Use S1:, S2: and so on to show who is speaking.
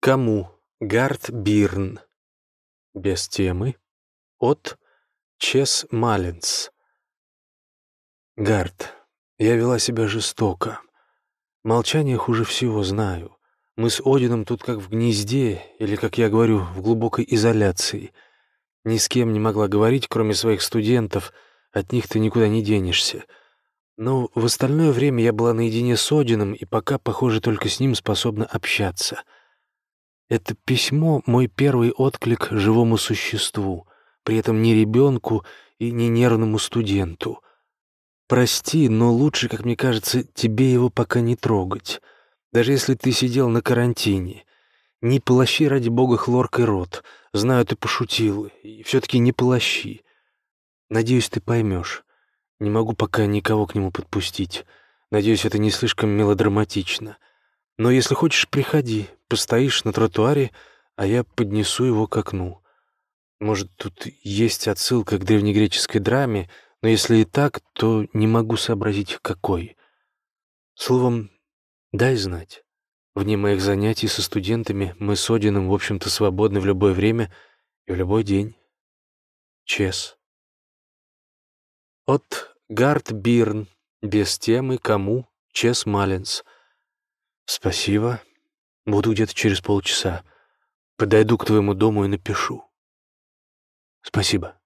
S1: Кому? Гард Бирн. Без темы. От Чес Малинс. Гард, я вела себя жестоко. Молчание хуже всего знаю. Мы с Одином тут как в гнезде, или, как я говорю, в глубокой изоляции. Ни с кем не могла говорить, кроме своих студентов. От них ты никуда не денешься. Но в остальное время я была наедине с Одином, и пока, похоже, только с ним способна общаться. Это письмо — мой первый отклик живому существу, при этом не ребенку и не нервному студенту — Прости, но лучше, как мне кажется, тебе его пока не трогать. Даже если ты сидел на карантине. Не полощи, ради бога, хлоркой рот. Знаю, ты пошутил, и все-таки не полощи. Надеюсь, ты поймешь. Не могу пока никого к нему подпустить. Надеюсь, это не слишком мелодраматично. Но если хочешь, приходи, постоишь на тротуаре, а я поднесу его к окну. Может, тут есть отсылка к древнегреческой драме — но если и так, то не могу сообразить, какой. Словом, дай знать. Вне моих занятий со студентами мы с Одином, в общем-то, свободны в любое время и в любой день. Чес. От Гард Бирн. Без темы, кому, Чес Маллинс. Спасибо. Буду где-то через полчаса. Подойду к твоему дому и напишу. Спасибо.